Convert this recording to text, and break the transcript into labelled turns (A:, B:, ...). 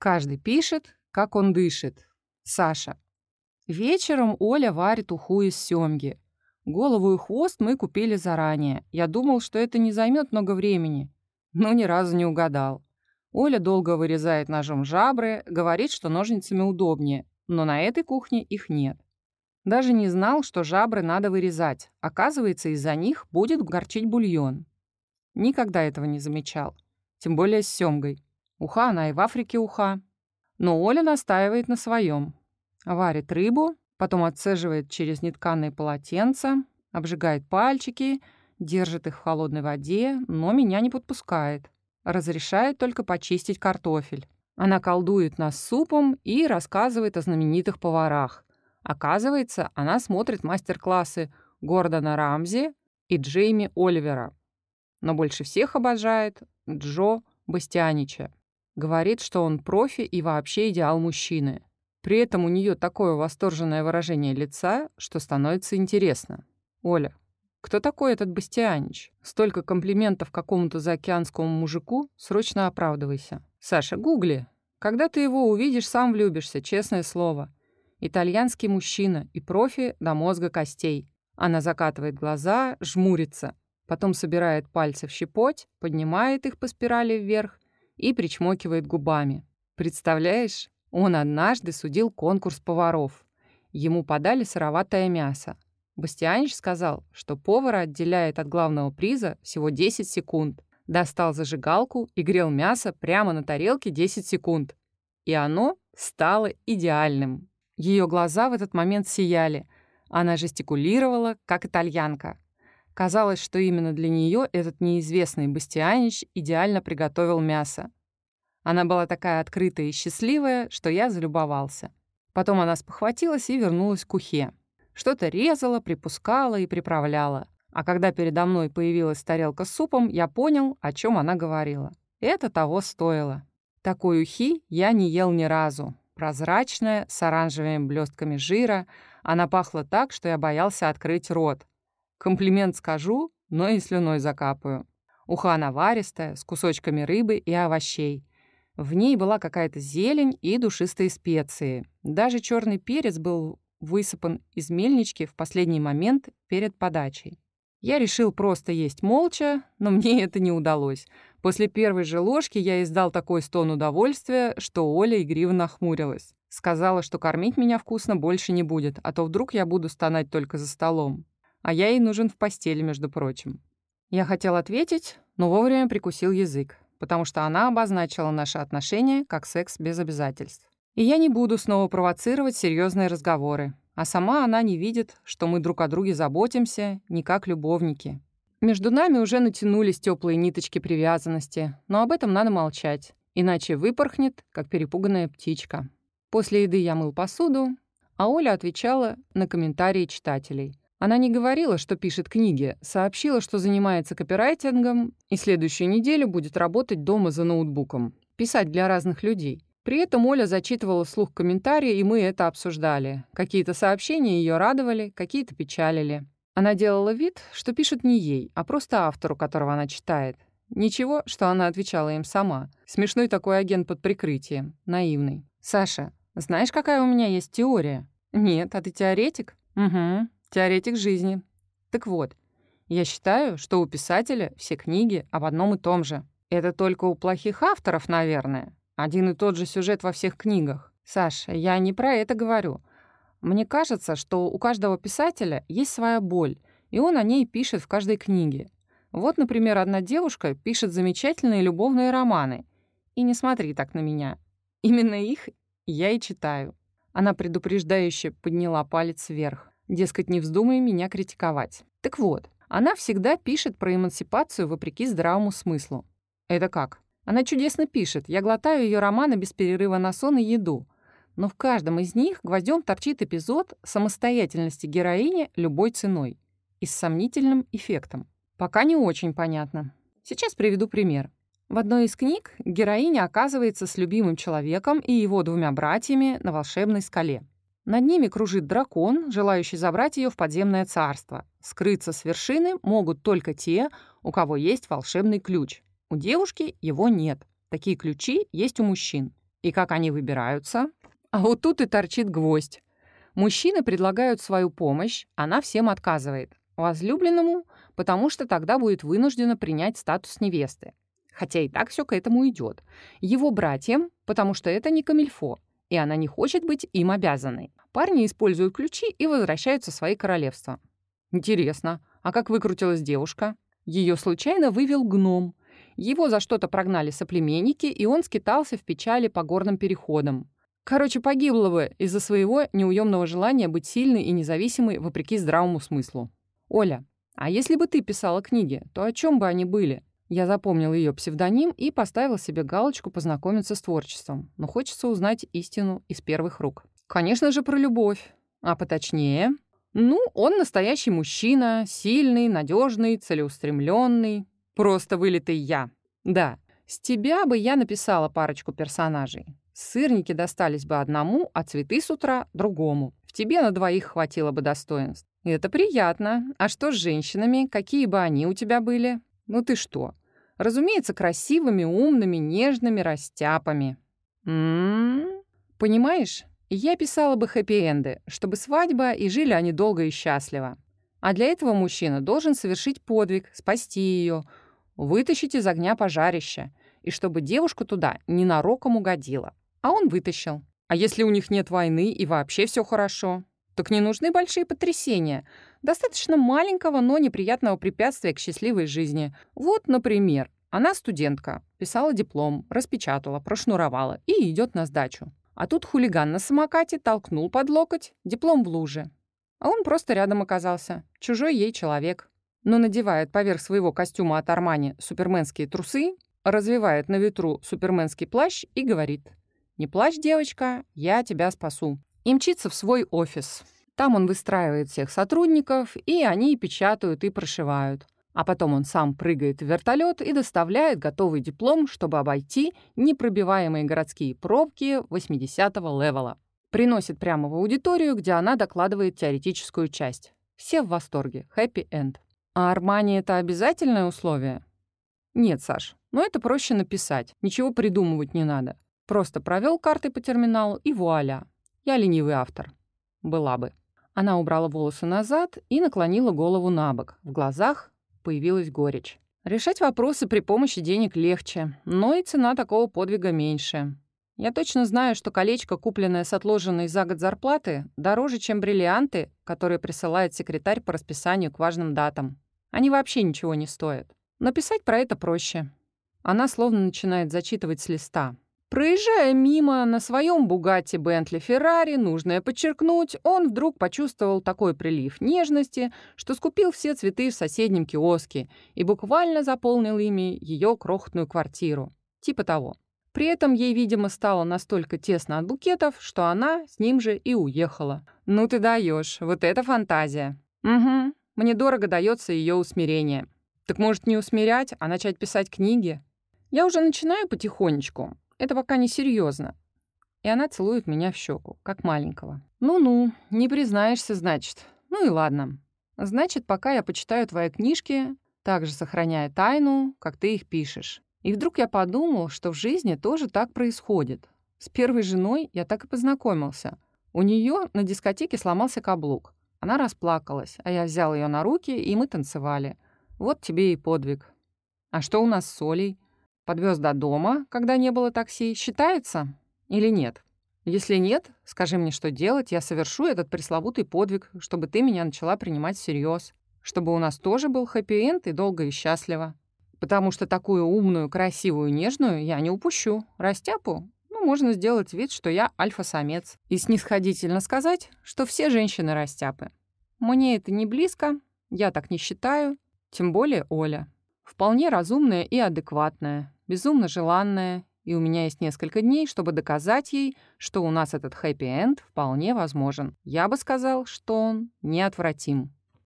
A: Каждый пишет, как он дышит. Саша. Вечером Оля варит уху из семги. Голову и хвост мы купили заранее. Я думал, что это не займет много времени, но ни разу не угадал. Оля долго вырезает ножом жабры, говорит, что ножницами удобнее, но на этой кухне их нет. Даже не знал, что жабры надо вырезать. Оказывается, из-за них будет горчить бульон. Никогда этого не замечал. Тем более с семгой. Уха она и в Африке уха. Но Оля настаивает на своем. Варит рыбу, потом отцеживает через нетканые полотенца, обжигает пальчики, держит их в холодной воде, но меня не подпускает. Разрешает только почистить картофель. Она колдует нас супом и рассказывает о знаменитых поварах. Оказывается, она смотрит мастер-классы Гордона Рамзи и Джейми Оливера. Но больше всех обожает Джо Бастианича. Говорит, что он профи и вообще идеал мужчины. При этом у нее такое восторженное выражение лица, что становится интересно. «Оля, кто такой этот Бастианич? Столько комплиментов какому-то заокеанскому мужику, срочно оправдывайся. Саша, гугли. Когда ты его увидишь, сам влюбишься, честное слово. Итальянский мужчина и профи до мозга костей. Она закатывает глаза, жмурится, потом собирает пальцы в щепоть, поднимает их по спирали вверх и причмокивает губами. Представляешь, он однажды судил конкурс поваров. Ему подали сыроватое мясо. Бастианич сказал, что повара отделяет от главного приза всего 10 секунд. Достал зажигалку и грел мясо прямо на тарелке 10 секунд. И оно стало идеальным. Ее глаза в этот момент сияли. Она жестикулировала, как итальянка. Казалось, что именно для нее этот неизвестный Бастианич идеально приготовил мясо. Она была такая открытая и счастливая, что я залюбовался. Потом она спохватилась и вернулась к ухе. Что-то резала, припускала и приправляла. А когда передо мной появилась тарелка с супом, я понял, о чем она говорила. Это того стоило. Такой ухи я не ел ни разу. Прозрачная, с оранжевыми блестками жира, она пахла так, что я боялся открыть рот. Комплимент скажу, но и слюной закапаю. Уха наваристая, с кусочками рыбы и овощей. В ней была какая-то зелень и душистые специи. Даже черный перец был высыпан из мельнички в последний момент перед подачей. Я решил просто есть молча, но мне это не удалось. После первой же ложки я издал такой стон удовольствия, что Оля игриво нахмурилась. Сказала, что кормить меня вкусно больше не будет, а то вдруг я буду стонать только за столом. А я ей нужен в постели, между прочим. Я хотел ответить, но вовремя прикусил язык, потому что она обозначила наши отношения как секс без обязательств. И я не буду снова провоцировать серьезные разговоры. А сама она не видит, что мы друг о друге заботимся, не как любовники. Между нами уже натянулись теплые ниточки привязанности, но об этом надо молчать, иначе выпорхнет, как перепуганная птичка. После еды я мыл посуду, а Оля отвечала на комментарии читателей. Она не говорила, что пишет книги, сообщила, что занимается копирайтингом и следующую неделю будет работать дома за ноутбуком, писать для разных людей. При этом Оля зачитывала вслух комментарии, и мы это обсуждали. Какие-то сообщения ее радовали, какие-то печалили. Она делала вид, что пишет не ей, а просто автору, которого она читает. Ничего, что она отвечала им сама. Смешной такой агент под прикрытием. Наивный. «Саша, знаешь, какая у меня есть теория?» «Нет, а ты теоретик?» «Угу, теоретик жизни». «Так вот, я считаю, что у писателя все книги об одном и том же. Это только у плохих авторов, наверное. Один и тот же сюжет во всех книгах. Саша, я не про это говорю. Мне кажется, что у каждого писателя есть своя боль, и он о ней пишет в каждой книге. Вот, например, одна девушка пишет замечательные любовные романы. И не смотри так на меня. Именно их я и читаю. Она предупреждающе подняла палец вверх. Дескать, не вздумай меня критиковать. Так вот, она всегда пишет про эмансипацию вопреки здравому смыслу. Это как? Она чудесно пишет. Я глотаю ее романы без перерыва на сон и еду. Но в каждом из них гвоздем торчит эпизод самостоятельности героини любой ценой и с сомнительным эффектом. Пока не очень понятно. Сейчас приведу пример. В одной из книг героиня оказывается с любимым человеком и его двумя братьями на волшебной скале. Над ними кружит дракон, желающий забрать ее в подземное царство. Скрыться с вершины могут только те, у кого есть волшебный ключ. У девушки его нет. Такие ключи есть у мужчин. И как они выбираются? А вот тут и торчит гвоздь. Мужчины предлагают свою помощь, она всем отказывает. Возлюбленному, потому что тогда будет вынуждена принять статус невесты. Хотя и так все к этому идет. Его братьям, потому что это не камильфо, и она не хочет быть им обязанной. Парни используют ключи и возвращаются в свои королевства. Интересно, а как выкрутилась девушка? Ее случайно вывел гном. Его за что-то прогнали соплеменники, и он скитался в печали по горным переходам. Короче, погибла бы из-за своего неуемного желания быть сильной и независимой вопреки здравому смыслу. Оля, а если бы ты писала книги, то о чем бы они были? Я запомнил ее псевдоним и поставил себе галочку познакомиться с творчеством, но хочется узнать истину из первых рук. Конечно же, про любовь. А поточнее, ну, он настоящий мужчина, сильный, надежный, целеустремленный, просто вылитый я. Да, с тебя бы я написала парочку персонажей. Сырники достались бы одному, а цветы с утра — другому. В тебе на двоих хватило бы достоинств. Это приятно. А что с женщинами? Какие бы они у тебя были? Ну ты что? Разумеется, красивыми, умными, нежными растяпами. Понимаешь, я писала бы хэппи-энды, чтобы свадьба, и жили они долго и счастливо. А для этого мужчина должен совершить подвиг, спасти ее, вытащить из огня пожарища, и чтобы девушка туда ненароком угодила. А он вытащил. А если у них нет войны и вообще все хорошо? Так не нужны большие потрясения. Достаточно маленького, но неприятного препятствия к счастливой жизни. Вот, например, она студентка, писала диплом, распечатала, прошнуровала и идет на сдачу. А тут хулиган на самокате толкнул под локоть, диплом в луже. А он просто рядом оказался, чужой ей человек. Но надевает поверх своего костюма от Армани суперменские трусы, развивает на ветру суперменский плащ и говорит «Не плачь, девочка, я тебя спасу». И мчится в свой офис. Там он выстраивает всех сотрудников, и они печатают и прошивают. А потом он сам прыгает в вертолет и доставляет готовый диплом, чтобы обойти непробиваемые городские пробки 80-го левела. Приносит прямо в аудиторию, где она докладывает теоретическую часть. Все в восторге. Хэппи-энд. А Армани — это обязательное условие? Нет, Саш, но это проще написать. Ничего придумывать не надо. Просто провел карты по терминалу и вуаля. Я ленивый автор. Была бы. Она убрала волосы назад и наклонила голову на бок. В глазах появилась горечь. Решать вопросы при помощи денег легче, но и цена такого подвига меньше. Я точно знаю, что колечко, купленное с отложенной за год зарплаты, дороже, чем бриллианты, которые присылает секретарь по расписанию к важным датам. Они вообще ничего не стоят. Написать про это проще. Она словно начинает зачитывать с листа. Проезжая мимо на своем Бугатти Бентли Феррари, нужно подчеркнуть, он вдруг почувствовал такой прилив нежности, что скупил все цветы в соседнем киоске и буквально заполнил ими ее крохотную квартиру. Типа того. При этом ей, видимо, стало настолько тесно от букетов, что она с ним же и уехала. Ну ты даешь, вот это фантазия. Угу, мне дорого дается ее усмирение. Так может не усмирять, а начать писать книги? Я уже начинаю потихонечку. Это пока не серьезно. И она целует меня в щеку, как маленького. Ну-ну, не признаешься, значит. Ну и ладно. Значит, пока я почитаю твои книжки, также сохраняя тайну, как ты их пишешь. И вдруг я подумал, что в жизни тоже так происходит. С первой женой я так и познакомился. У нее на дискотеке сломался каблук. Она расплакалась, а я взял ее на руки, и мы танцевали. Вот тебе и подвиг. А что у нас с Олей? Подвез до дома, когда не было такси, считается или нет? Если нет, скажи мне, что делать, я совершу этот пресловутый подвиг, чтобы ты меня начала принимать всерьез, чтобы у нас тоже был хэппи-энд и долго и счастливо. Потому что такую умную, красивую, нежную я не упущу. Растяпу? Ну, можно сделать вид, что я альфа-самец. И снисходительно сказать, что все женщины растяпы. Мне это не близко, я так не считаю, тем более Оля. Вполне разумная и адекватная, безумно желанная, и у меня есть несколько дней, чтобы доказать ей, что у нас этот хэппи-энд вполне возможен. Я бы сказал, что он неотвратим.